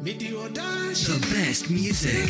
The best music.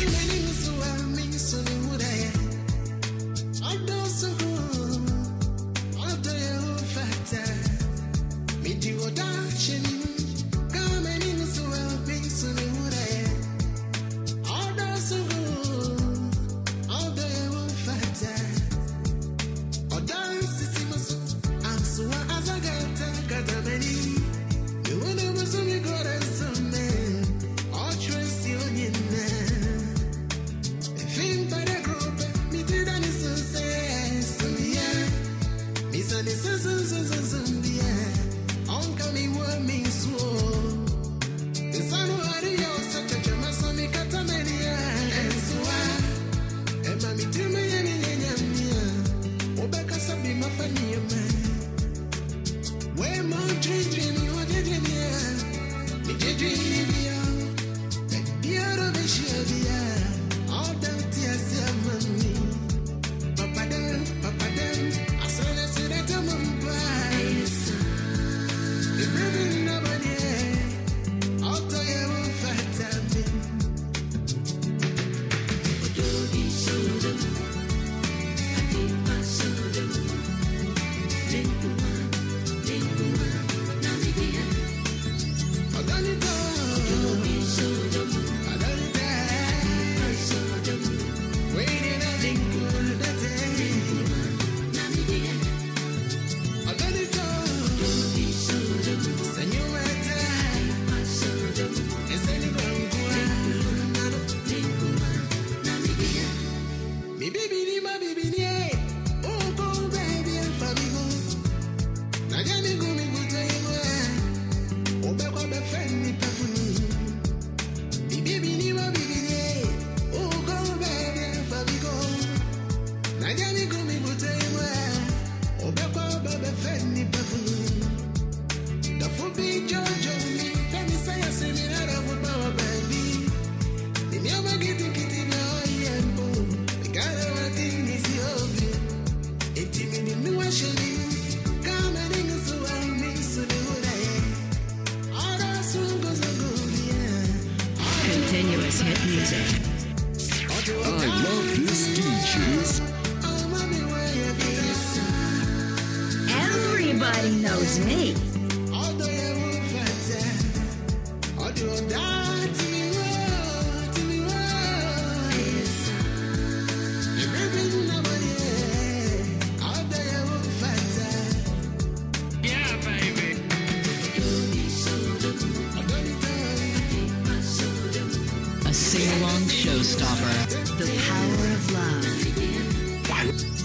Me baby. Hit music. I love this DJ's Everybody knows me. The power of love.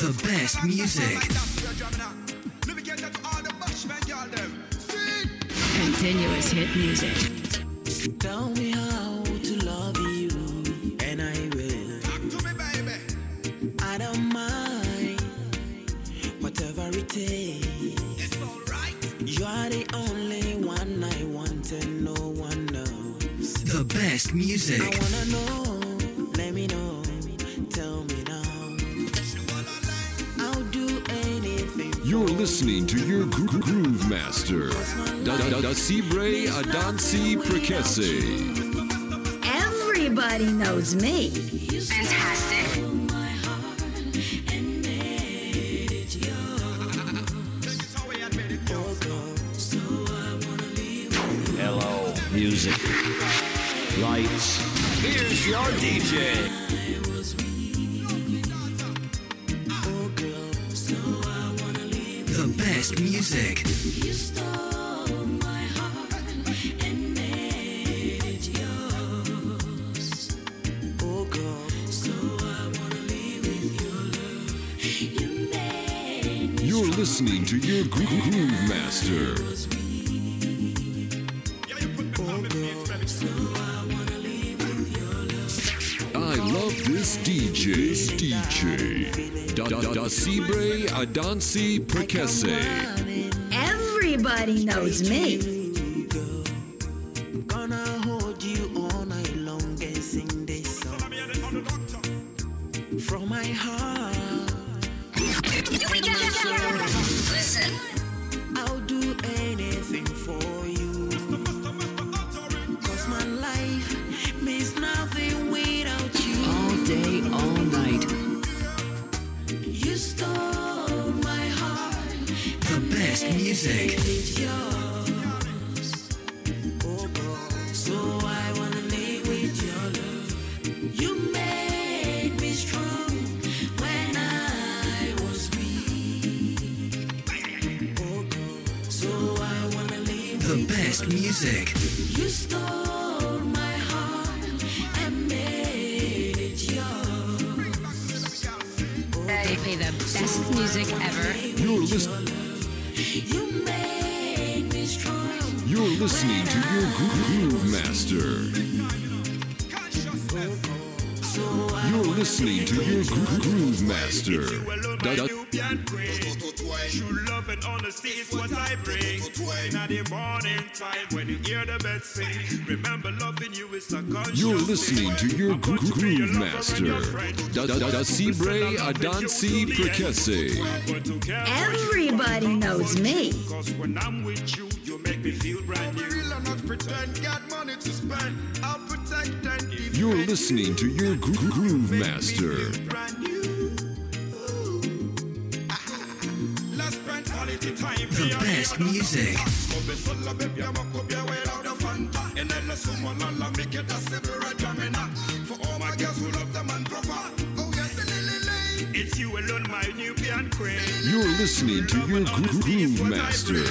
The best music. Continuous hit music. Tell me how to love you, and I will. Talk to me, baby. I don't mind whatever it takes. You are the only one I want, and no one knows. The best music. I wanna know, You're listening to your gro- gro- groove master, Da Da Da Da Sibre Adansi Prekese. Everybody knows me. Fantastic. Hello, music. Lights. Here's your DJ. Best music. You're listening to your gro- gro- groove master, this DJ. This DJ. Da Da Da Sibre Adansi Prekese. Everybody knows me. Gonna hold you all night long and sing this song from my heart. Listen. Wanna live with your love. You made me strong when I was weak. So I want to live The with best music. You stole my heart and made it yours. They play the best music ever. You're listening. You're listening to your groove master. Listening to your groove master. Da Da True love and honesty is what I bring. In the morning time when you hear the birds sing, remember loving you is a conscious You're listening to your I'm gro- going to be your groove master. your friend. Da Da Da Da Sibre Adansi Prekese. I'm going to care for you Everybody knows me. Cause when I'm with you, you make me feel brand new. Real or not pretend, got money to spend. I'll protect and defend You're listening to your gro- groove master. brand new. Let's spend quality time. The best music. It's you alone, my Nubian queen. You're listening to your gro- groove master.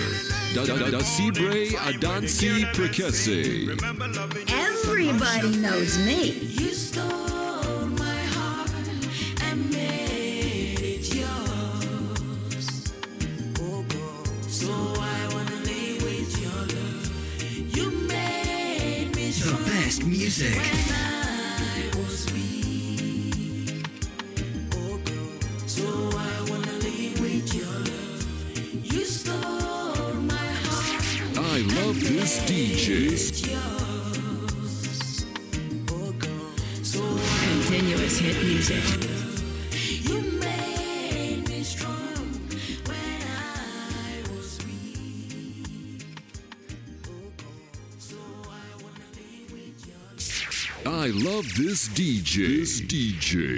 Da Da Da Da Sibre Adansi Prekese. Remember loving you. Everybody knows me. You stole my heart and made it yours. Oh so I wanna live with your love. You made me The best music. when I was weak. Oh with your I love this DJ. This DJ.